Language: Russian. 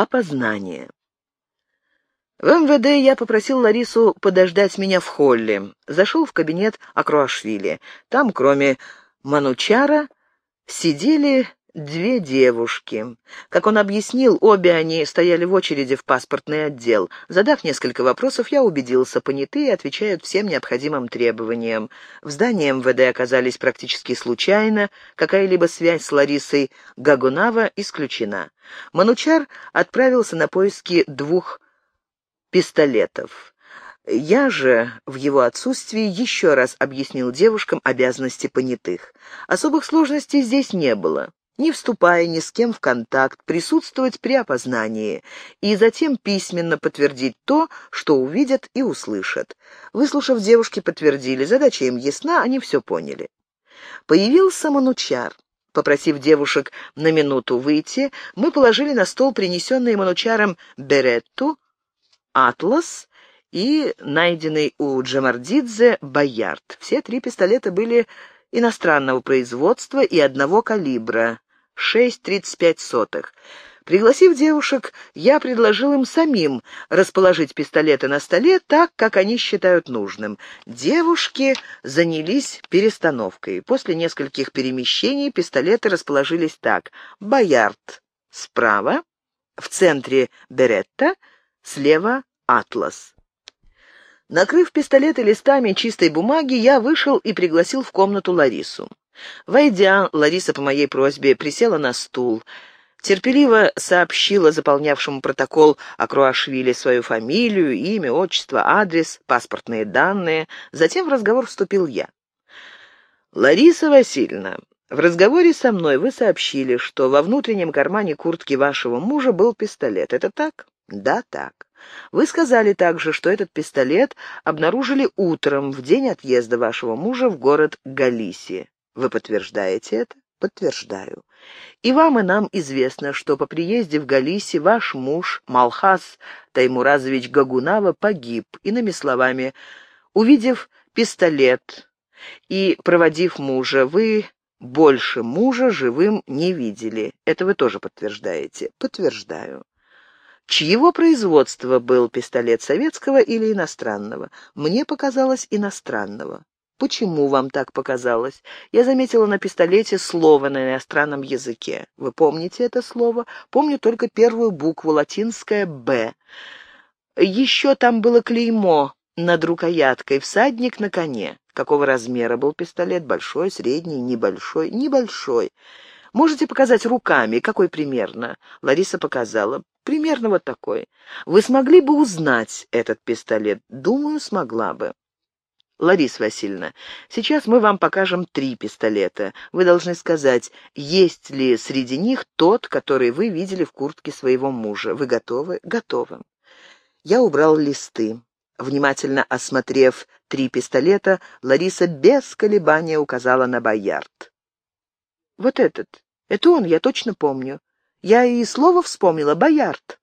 Опознание. В МВД я попросил Ларису подождать меня в холле. Зашел в кабинет Акруашвили. Там, кроме Манучара, сидели две девушки. Как он объяснил, обе они стояли в очереди в паспортный отдел. Задав несколько вопросов, я убедился, понятые отвечают всем необходимым требованиям. В здании МВД оказались практически случайно, какая-либо связь с Ларисой Гагунава исключена. Манучар отправился на поиски двух пистолетов. Я же в его отсутствии еще раз объяснил девушкам обязанности понятых. Особых сложностей здесь не было не вступая ни с кем в контакт, присутствовать при опознании и затем письменно подтвердить то, что увидят и услышат. Выслушав, девушки подтвердили, задача им ясна, они все поняли. Появился Манучар. Попросив девушек на минуту выйти, мы положили на стол принесенные Манучаром Беретту, Атлас и найденный у Джамардидзе Боярд. Все три пистолета были иностранного производства и одного калибра, 6,35. Пригласив девушек, я предложил им самим расположить пистолеты на столе так, как они считают нужным. Девушки занялись перестановкой. После нескольких перемещений пистолеты расположились так. Боярд справа, в центре Беретта, слева Атлас. Накрыв пистолеты листами чистой бумаги, я вышел и пригласил в комнату Ларису. Войдя, Лариса по моей просьбе присела на стул, терпеливо сообщила заполнявшему протокол Акруашвили свою фамилию, имя, отчество, адрес, паспортные данные. Затем в разговор вступил я. «Лариса Васильевна, в разговоре со мной вы сообщили, что во внутреннем кармане куртки вашего мужа был пистолет. Это так?» «Да, так. Вы сказали также, что этот пистолет обнаружили утром, в день отъезда вашего мужа в город Галисия. Вы подтверждаете это? Подтверждаю. И вам и нам известно, что по приезде в Галиси ваш муж, Малхас Таймуразович Гагунава, погиб, иными словами, увидев пистолет и проводив мужа, вы больше мужа живым не видели. Это вы тоже подтверждаете? Подтверждаю. Чьего производства был пистолет советского или иностранного? Мне показалось иностранного. Почему вам так показалось? Я заметила на пистолете слово на иностранном языке. Вы помните это слово? Помню только первую букву, латинское «Б». Еще там было клеймо над рукояткой, всадник на коне. Какого размера был пистолет? Большой, средний, небольшой? Небольшой. Можете показать руками, какой примерно? Лариса показала. Примерно вот такой. Вы смогли бы узнать этот пистолет? Думаю, смогла бы. Лариса Васильевна, сейчас мы вам покажем три пистолета. Вы должны сказать, есть ли среди них тот, который вы видели в куртке своего мужа. Вы готовы? Готовы. Я убрал листы. Внимательно осмотрев три пистолета, Лариса без колебания указала на Боярд. «Вот этот. Это он, я точно помню. Я и слово вспомнила. Боярд».